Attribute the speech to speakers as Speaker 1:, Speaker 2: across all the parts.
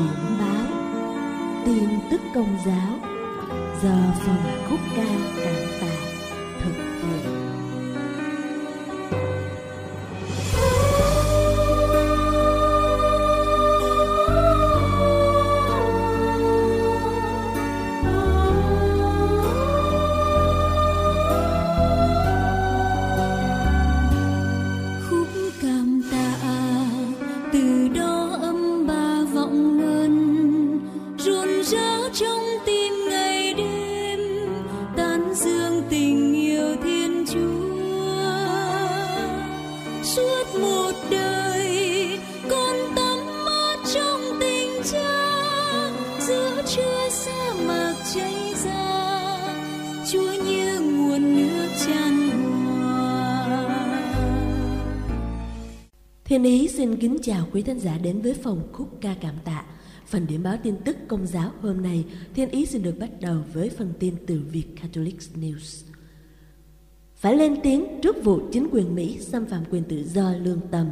Speaker 1: điểm báo, tin tức công giáo giờ phòng khúc ca cảm tạ thực hiện.
Speaker 2: Khúc cảm tạ từ đó âm ba vọng ngân rộn rã trong tim. Thiên
Speaker 1: Ý xin kính chào quý thân giả đến với phòng khúc ca cảm tạ. Phần điểm báo tin tức công giáo hôm nay, Thiên Ý xin được bắt đầu với phần tin từ Việt Catholic News. Phải lên tiếng trước vụ chính quyền Mỹ xâm phạm quyền tự do lương tâm.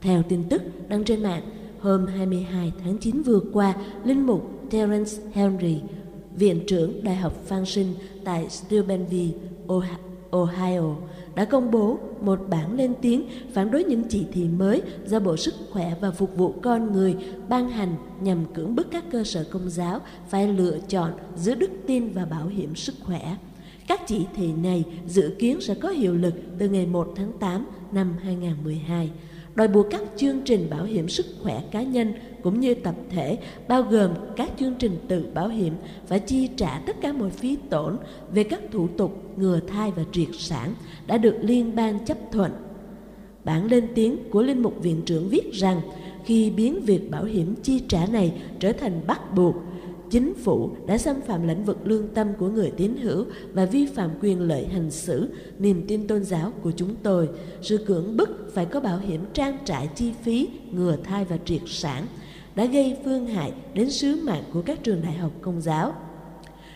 Speaker 1: Theo tin tức đăng trên mạng, hôm 22 tháng 9 vừa qua, Linh mục Terence Henry, Viện trưởng Đại học Phan Sinh tại Steubenville, Ohio, đã công bố một bản lên tiếng phản đối những chỉ thị mới do Bộ Sức khỏe và Phục vụ con người ban hành nhằm cưỡng bức các cơ sở công giáo phải lựa chọn giữa đức tin và bảo hiểm sức khỏe. Các chỉ thị này dự kiến sẽ có hiệu lực từ ngày 1 tháng 8 năm 2012 đòi buộc các chương trình bảo hiểm sức khỏe cá nhân cũng như tập thể bao gồm các chương trình tự bảo hiểm phải chi trả tất cả mọi phí tổn về các thủ tục ngừa thai và triệt sản đã được liên bang chấp thuận. Bản lên tiếng của Linh mục Viện trưởng viết rằng khi biến việc bảo hiểm chi trả này trở thành bắt buộc, chính phủ đã xâm phạm lĩnh vực lương tâm của người tín hữu và vi phạm quyền lợi hành xử, niềm tin tôn giáo của chúng tôi. Sự cưỡng bức phải có bảo hiểm trang trải chi phí, ngừa thai và triệt sản đã gây phương hại đến sứ mạng của các trường đại học công giáo.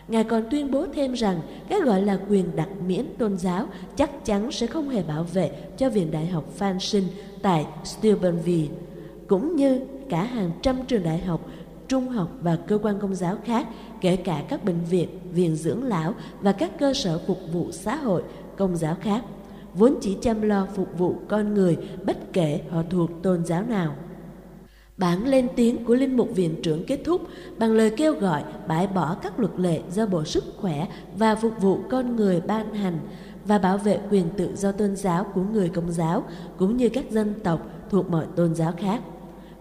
Speaker 1: Ngài còn tuyên bố thêm rằng cái gọi là quyền đặc miễn tôn giáo chắc chắn sẽ không hề bảo vệ cho Viện Đại học Phan Sinh tại Steubenville, cũng như cả hàng trăm trường đại học, trung học và cơ quan công giáo khác, kể cả các bệnh viện, viện dưỡng lão và các cơ sở phục vụ xã hội, công giáo khác, vốn chỉ chăm lo phục vụ con người bất kể họ thuộc tôn giáo nào. Bản lên tiếng của Linh mục Viện trưởng kết thúc bằng lời kêu gọi bãi bỏ các luật lệ do Bộ Sức khỏe và Phục vụ con người ban hành và bảo vệ quyền tự do tôn giáo của người công giáo cũng như các dân tộc thuộc mọi tôn giáo khác.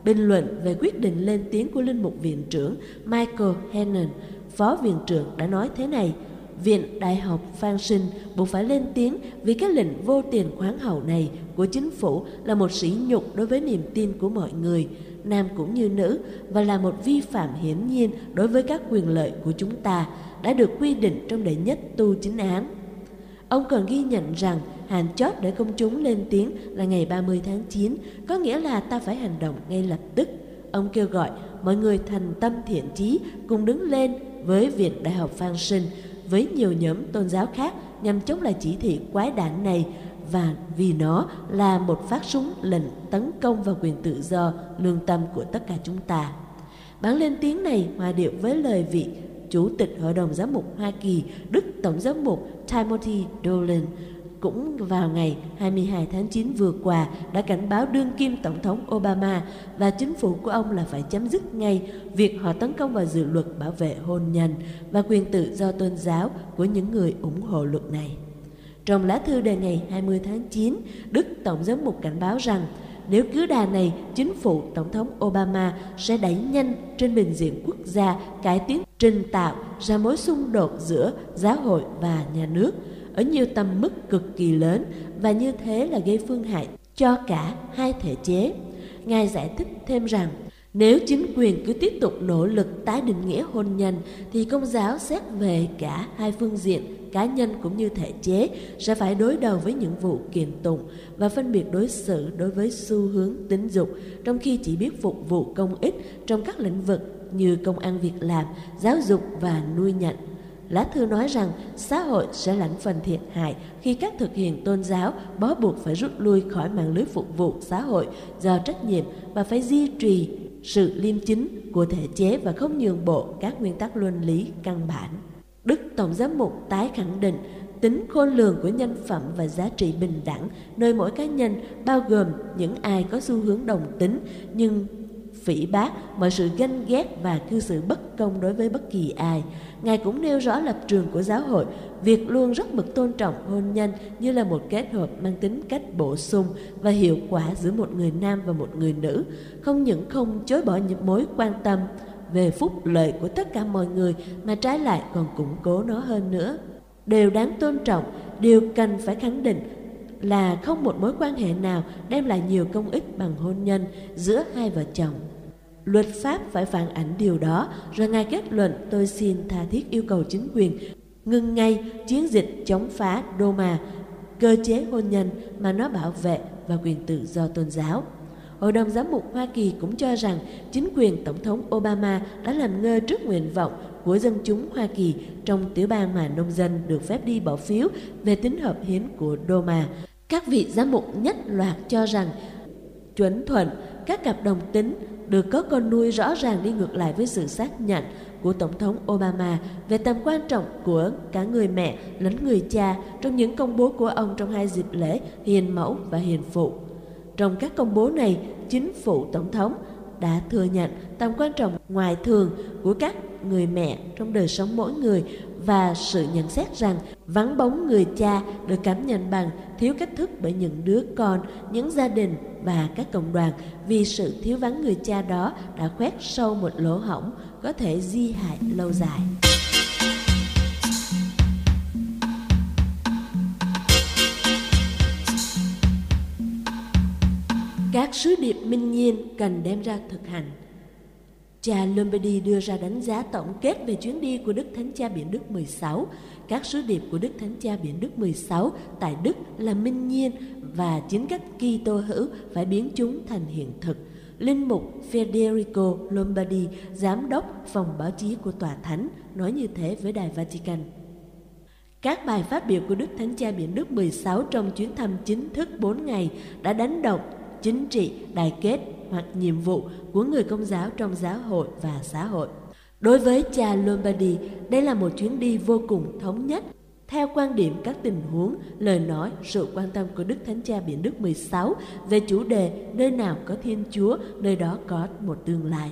Speaker 1: Bình luận về quyết định lên tiếng của Linh mục Viện trưởng Michael Hannon, Phó Viện trưởng đã nói thế này – Viện Đại học Phan Sinh buộc phải lên tiếng vì cái lệnh vô tiền khoáng hậu này của chính phủ là một sỉ nhục đối với niềm tin của mọi người, nam cũng như nữ, và là một vi phạm hiển nhiên đối với các quyền lợi của chúng ta đã được quy định trong đệ nhất tu chính án. Ông còn ghi nhận rằng hạn chót để công chúng lên tiếng là ngày 30 tháng 9, có nghĩa là ta phải hành động ngay lập tức. Ông kêu gọi mọi người thành tâm thiện chí cùng đứng lên với Viện Đại học Phan Sinh với nhiều nhóm tôn giáo khác nhằm chống lại chỉ thị quái đản này và vì nó là một phát súng lệnh tấn công vào quyền tự do lương tâm của tất cả chúng ta. Bản lên tiếng này hòa điệu với lời vị Chủ tịch Hội đồng Giám mục Hoa Kỳ Đức Tổng Giám mục Timothy Dolan cũng vào ngày 22 tháng 9 vừa qua đã cảnh báo đương kim Tổng thống Obama và chính phủ của ông là phải chấm dứt ngay việc họ tấn công vào dự luật bảo vệ hôn nhân và quyền tự do tôn giáo của những người ủng hộ luật này. Trong lá thư đề ngày 20 tháng 9, Đức Tổng giám mục cảnh báo rằng nếu cứ đà này, chính phủ Tổng thống Obama sẽ đẩy nhanh trên bình diện quốc gia cải tiến trình tạo ra mối xung đột giữa giáo hội và nhà nước ở nhiều tầm mức cực kỳ lớn và như thế là gây phương hại cho cả hai thể chế. Ngài giải thích thêm rằng nếu chính quyền cứ tiếp tục nỗ lực tái định nghĩa hôn nhân thì công giáo xét về cả hai phương diện cá nhân cũng như thể chế sẽ phải đối đầu với những vụ kiện tụng và phân biệt đối xử đối với xu hướng tính dục trong khi chỉ biết phục vụ công ích trong các lĩnh vực như công ăn việc làm, giáo dục và nuôi nhận. Lá thư nói rằng, xã hội sẽ lãnh phần thiệt hại khi các thực hiện tôn giáo bó buộc phải rút lui khỏi mạng lưới phục vụ xã hội do trách nhiệm và phải duy trì sự liêm chính của thể chế và không nhường bộ các nguyên tắc luân lý căn bản. Đức Tổng giám mục tái khẳng định tính khôn lường của nhân phẩm và giá trị bình đẳng nơi mỗi cá nhân, bao gồm những ai có xu hướng đồng tính nhưng phỉ bác mọi sự ganh ghét và cư xử bất công đối với bất kỳ ai. Ngài cũng nêu rõ lập trường của giáo hội, việc luôn rất mực tôn trọng hôn nhân như là một kết hợp mang tính cách bổ sung và hiệu quả giữa một người nam và một người nữ, không những không chối bỏ những mối quan tâm về phúc lợi của tất cả mọi người mà trái lại còn củng cố nó hơn nữa. Đều đáng tôn trọng, điều cần phải khẳng định là không một mối quan hệ nào đem lại nhiều công ích bằng hôn nhân giữa hai vợ chồng. Luật pháp phải phản ảnh điều đó, rồi Ngài kết luận tôi xin tha thiết yêu cầu chính quyền ngừng ngay chiến dịch chống phá Doma, cơ chế hôn nhân mà nó bảo vệ và quyền tự do tôn giáo. Hội đồng giám mục Hoa Kỳ cũng cho rằng chính quyền Tổng thống Obama đã làm ngơ trước nguyện vọng của dân chúng Hoa Kỳ trong tiểu bang mà nông dân được phép đi bỏ phiếu về tính hợp hiến của Doma. Các vị giám mục nhất loạt cho rằng chuẩn thuận các cặp đồng tính được có con nuôi rõ ràng đi ngược lại với sự xác nhận của Tổng thống Obama về tầm quan trọng của cả người mẹ lẫn người cha trong những công bố của ông trong hai dịp lễ hiền mẫu và hiền phụ. Trong các công bố này, chính phủ Tổng thống đã thừa nhận tầm quan trọng ngoài thường của các người mẹ trong đời sống mỗi người và sự nhận xét rằng vắng bóng người cha được cảm nhận bằng thiếu cách thức bởi những đứa con, những gia đình và các cộng đoàn vì sự thiếu vắng người cha đó đã khoét sâu một lỗ hổng có thể di hại lâu dài. Các sứ điệp minh nhiên cần đem ra thực hành Cha Lombardi đưa ra đánh giá tổng kết về chuyến đi của Đức Thánh Cha Biển Đức 16. Các sứ điệp của Đức Thánh Cha Biển Đức 16 tại Đức là minh nhiên và chính cách Kitô hữu phải biến chúng thành hiện thực. Linh mục Federico Lombardi, giám đốc phòng báo chí của Tòa Thánh, nói như thế với Đài Vatican. Các bài phát biểu của Đức Thánh Cha Biển Đức 16 trong chuyến thăm chính thức 4 ngày đã đánh động chính trị, đại kết hoặc nhiệm vụ của người công giáo trong giáo hội và xã hội. Đối với cha Lombardi, đây là một chuyến đi vô cùng thống nhất theo quan điểm các tình huống, lời nói, sự quan tâm của Đức Thánh Cha Biển Đức 16 về chủ đề nơi nào có Thiên Chúa, nơi đó có một tương lai.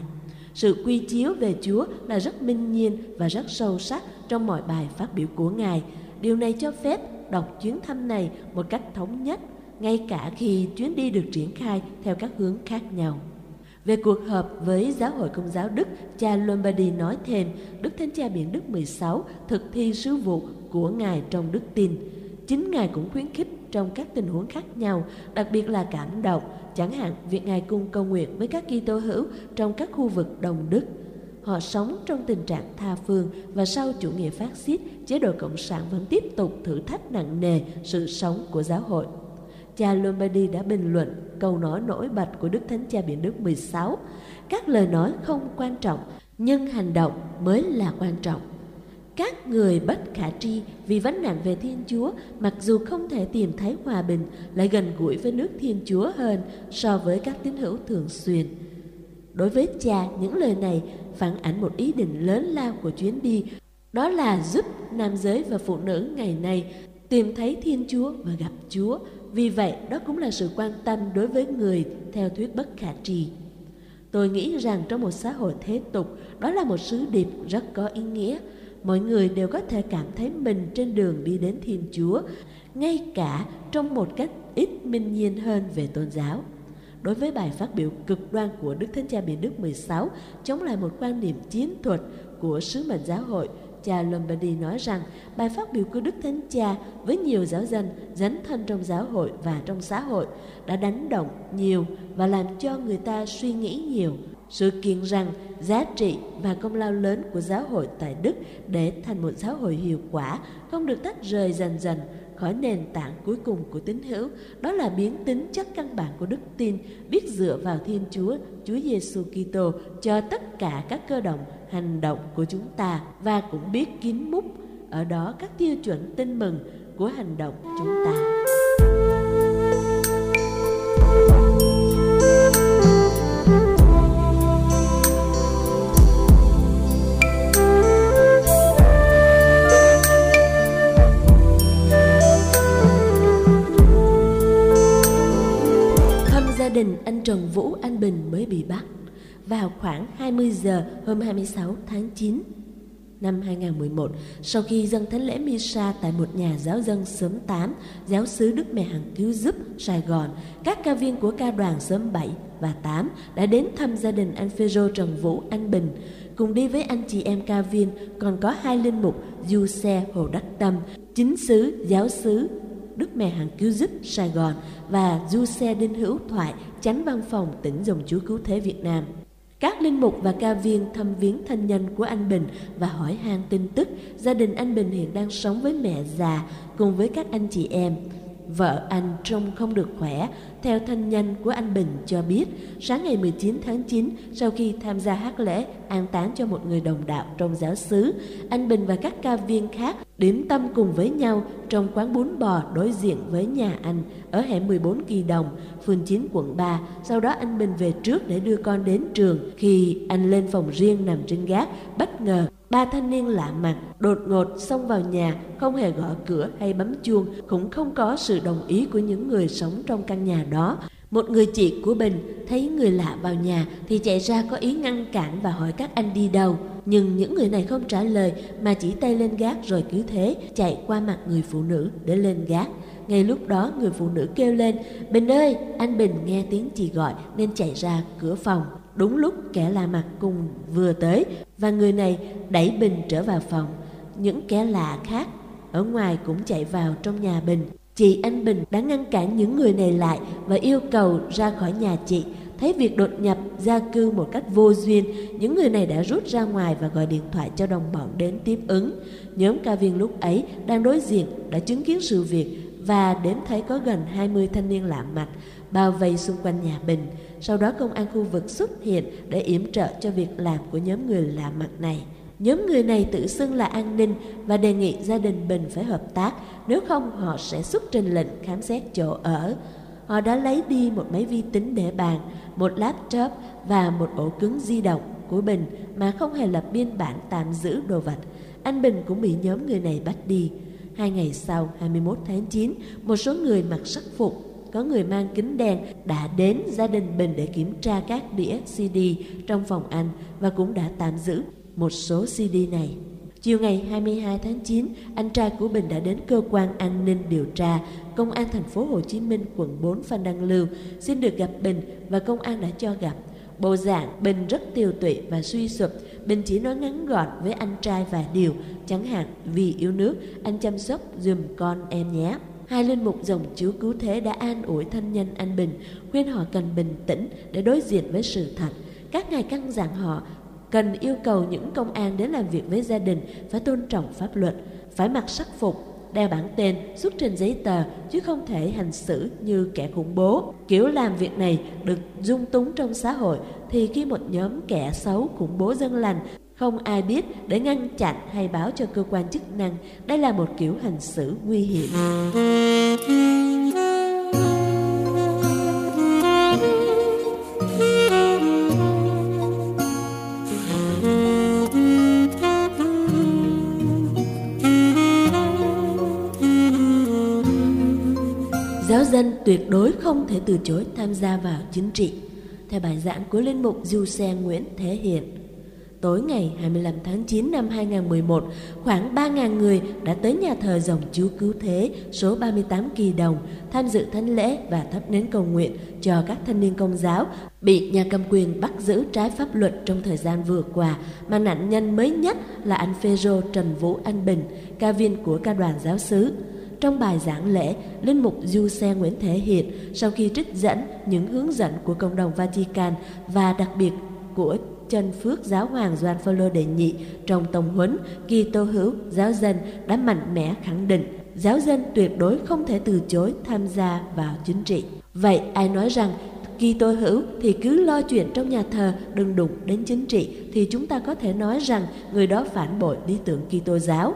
Speaker 1: Sự quy chiếu về Chúa là rất minh nhiên và rất sâu sắc trong mọi bài phát biểu của Ngài. Điều này cho phép đọc chuyến thăm này một cách thống nhất ngay cả khi chuyến đi được triển khai theo các hướng khác nhau. Về cuộc họp với Giáo hội Công giáo Đức, cha Lombardi nói thêm, Đức Thánh Cha Biển Đức 16 thực thi sứ vụ của Ngài trong đức tin. Chính Ngài cũng khuyến khích trong các tình huống khác nhau, đặc biệt là cảm động, chẳng hạn việc Ngài cung cầu nguyện với các Kitô hữu trong các khu vực Đông Đức. Họ sống trong tình trạng tha phương và sau chủ nghĩa phát xít, chế độ Cộng sản vẫn tiếp tục thử thách nặng nề sự sống của giáo hội. Cha Lombardi đã bình luận câu nói nổi bật của Đức Thánh Cha Biển Đức 16. Các lời nói không quan trọng, nhưng hành động mới là quan trọng. Các người bất khả tri vì vấn nạn về Thiên Chúa mặc dù không thể tìm thấy hòa bình lại gần gũi với nước Thiên Chúa hơn so với các tín hữu thường xuyên. Đối với cha, những lời này phản ảnh một ý định lớn lao của chuyến đi, đó là giúp nam giới và phụ nữ ngày nay tìm thấy Thiên Chúa và gặp Chúa, vì vậy, đó cũng là sự quan tâm đối với người theo thuyết bất khả trì. Tôi nghĩ rằng trong một xã hội thế tục, đó là một sứ điệp rất có ý nghĩa. Mọi người đều có thể cảm thấy mình trên đường đi đến Thiên Chúa, ngay cả trong một cách ít minh nhiên hơn về tôn giáo. Đối với bài phát biểu cực đoan của Đức Thánh Cha Biển Đức 16 chống lại một quan niệm chiến thuật của sứ mệnh giáo hội Cha Lombardi nói rằng, bài phát biểu của Đức Thánh Cha với nhiều giáo dân dấn thân trong giáo hội và trong xã hội đã đánh động nhiều và làm cho người ta suy nghĩ nhiều. Sự kiện rằng giá trị và công lao lớn của giáo hội tại Đức để thành một giáo hội hiệu quả không được tách rời dần dần khỏi nền tảng cuối cùng của tín hữu, đó là biến tính chất căn bản của đức tin, biết dựa vào Thiên Chúa, Chúa Giêsu Kitô cho tất cả các cơ động hành động của chúng ta và cũng biết kín múc ở đó các tiêu chuẩn tin mừng của hành động chúng ta. Trần Vũ Anh Bình mới bị bắt vào khoảng 20 giờ hôm 26 tháng 9 năm 2011 sau khi dâng thánh lễ Misa tại một nhà giáo dân xóm 8, giáo sứ Đức Mẹ Hằng Cứu Giúp, Sài Gòn. Các ca viên của ca đoàn xóm 7 và 8 đã đến thăm gia đình anh Phêrô Trần Vũ Anh Bình. Cùng đi với anh chị em ca viên còn có hai linh mục Du Xe Hồ Đắc Tâm, chính sứ, giáo sứ Đức Mẹ Hằng Cứu Giúp Sài Gòn và Du Xe Đinh Hữu Thoại, chánh văn phòng tỉnh dòng chúa cứu thế Việt Nam. Các linh mục và ca viên thăm viếng thân nhân của anh Bình và hỏi han tin tức gia đình anh Bình hiện đang sống với mẹ già cùng với các anh chị em. Vợ anh trông không được khỏe, theo thân nhân của anh Bình cho biết, sáng ngày 19 tháng 9, sau khi tham gia hát lễ an táng cho một người đồng đạo trong giáo xứ, anh Bình và các ca viên khác điểm tâm cùng với nhau trong quán bún bò đối diện với nhà anh ở hẻm 14 Kỳ Đồng, phường 9 quận 3. Sau đó anh Bình về trước để đưa con đến trường. Khi anh lên phòng riêng nằm trên gác, bất ngờ Ba thanh niên lạ mặt đột ngột xông vào nhà, không hề gõ cửa hay bấm chuông, cũng không có sự đồng ý của những người sống trong căn nhà đó. Một người chị của Bình thấy người lạ vào nhà thì chạy ra có ý ngăn cản và hỏi các anh đi đâu. Nhưng những người này không trả lời mà chỉ tay lên gác rồi cứ thế chạy qua mặt người phụ nữ để lên gác. Ngay lúc đó người phụ nữ kêu lên, Bình ơi, anh Bình nghe tiếng chị gọi nên chạy ra cửa phòng Đúng lúc kẻ lạ mặt cùng vừa tới và người này đẩy Bình trở vào phòng. Những kẻ lạ khác ở ngoài cũng chạy vào trong nhà Bình. Chị anh Bình đã ngăn cản những người này lại và yêu cầu ra khỏi nhà chị. Thấy việc đột nhập gia cư một cách vô duyên, những người này đã rút ra ngoài và gọi điện thoại cho đồng bọn đến tiếp ứng. Nhóm ca viên lúc ấy đang đối diện đã chứng kiến sự việc và đến thấy có gần 20 thanh niên lạ mặt bao vây xung quanh nhà Bình. Sau đó công an khu vực xuất hiện để yểm trợ cho việc làm của nhóm người lạ mặt này. Nhóm người này tự xưng là an ninh và đề nghị gia đình Bình phải hợp tác, nếu không họ sẽ xuất trình lệnh khám xét chỗ ở. Họ đã lấy đi một máy vi tính để bàn, một laptop và một ổ cứng di động của Bình mà không hề lập biên bản tạm giữ đồ vật. Anh Bình cũng bị nhóm người này bắt đi. Hai ngày sau, 21 tháng 9, một số người mặc sắc phục có người mang kính đen đã đến gia đình Bình để kiểm tra các đĩa CD trong phòng anh và cũng đã tạm giữ một số CD này. Chiều ngày 22 tháng 9, anh trai của Bình đã đến cơ quan an ninh điều tra Công an thành phố Hồ Chí Minh quận 4 Phan Đăng Lưu xin được gặp Bình và công an đã cho gặp. Bộ dạng Bình rất tiêu tụy và suy sụp. Bình chỉ nói ngắn gọn với anh trai vài điều, chẳng hạn vì yêu nước, anh chăm sóc giùm con em nhé. Hai linh mục dòng Chúa Cứu Thế đã an ủi thân nhân anh Bình, khuyên họ cần bình tĩnh để đối diện với sự thật. Các ngài căn dặn họ cần yêu cầu những công an đến làm việc với gia đình phải tôn trọng pháp luật, phải mặc sắc phục, đeo bản tên, xuất trình giấy tờ chứ không thể hành xử như kẻ khủng bố. Kiểu làm việc này được dung túng trong xã hội thì khi một nhóm kẻ xấu khủng bố dân lành không ai biết để ngăn chặn hay báo cho cơ quan chức năng đây là một kiểu hành xử nguy hiểm. Tuyệt đối không thể từ chối tham gia vào chính trị. Theo bài giảng của Linh Mục Du Xe Nguyễn Thế Hiện, Tối ngày 25 tháng 9 năm 2011, khoảng 3.000 người đã tới nhà thờ dòng Chúa Cứu Thế số 38 Kỳ Đồng tham dự thánh lễ và thắp nến cầu nguyện cho các thanh niên công giáo bị nhà cầm quyền bắt giữ trái pháp luật trong thời gian vừa qua mà nạn nhân mới nhất là anh Phêrô Trần Vũ Anh Bình, ca viên của ca đoàn giáo xứ. Trong bài giảng lễ, Linh mục Du Xe Nguyễn Thể Hiện sau khi trích dẫn những hướng dẫn của cộng đồng Vatican và đặc biệt của chân phước giáo hoàng Doan Phaolô đệ nhị trong tổng huấn Kitô hữu giáo dân đã mạnh mẽ khẳng định giáo dân tuyệt đối không thể từ chối tham gia vào chính trị. Vậy ai nói rằng Kitô hữu thì cứ lo chuyện trong nhà thờ đừng đụng đến chính trị thì chúng ta có thể nói rằng người đó phản bội lý tưởng Kitô giáo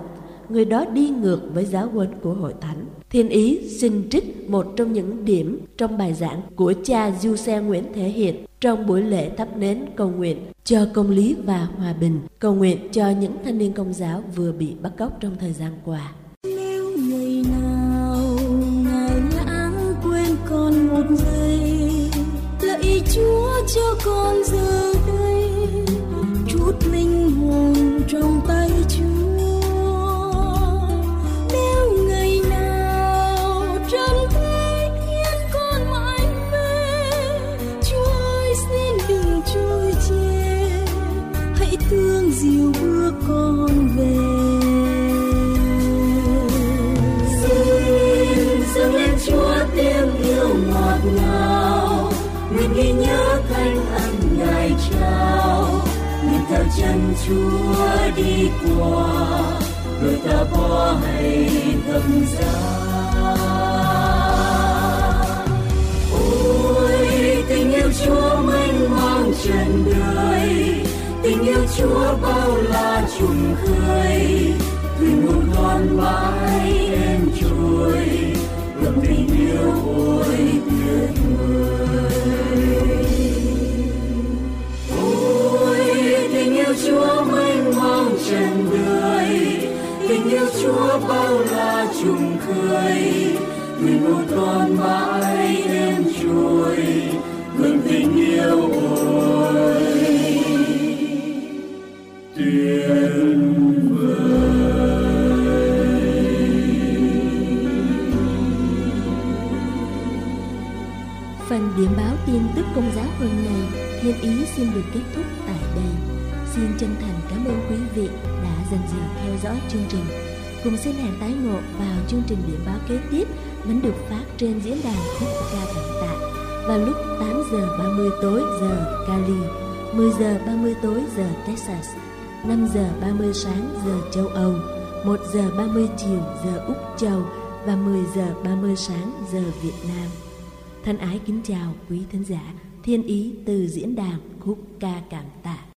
Speaker 1: người đó đi ngược với giáo huấn của hội thánh. Thiên ý xin trích một trong những điểm trong bài giảng của cha Du Xe Nguyễn Thể Hiện trong buổi lễ thắp nến cầu nguyện cho công lý và hòa bình, cầu nguyện cho những thanh niên công giáo vừa bị bắt cóc trong thời gian qua.
Speaker 3: Chân Chúa đi qua, người ta bỏ hay thầm giá ôi, tình yêu Chúa mênh mang trần đời tình yêu Chúa bao la trùng khơi. Thuyền muôn con mãi em trôi, lòng tình yêu ôi tuyệt vời.
Speaker 1: Xin được kết thúc tại đây. Xin chân thành cảm ơn quý vị đã dành giờ theo dõi chương trình. Cùng xin hẹn tái ngộ vào chương trình điểm báo kế tiếp vẫn được phát trên diễn đàn khúc ca cảm tạ vào lúc 8 giờ 30 tối giờ Cali, 10 giờ 30 tối giờ Texas, 5 giờ 30 sáng giờ châu Âu, 1 giờ 30 chiều giờ Úc Châu và 10 giờ 30 sáng giờ Việt Nam. Thân ái kính chào quý thính giả, thiên ý từ diễn đàn khúc ca cảm tạ.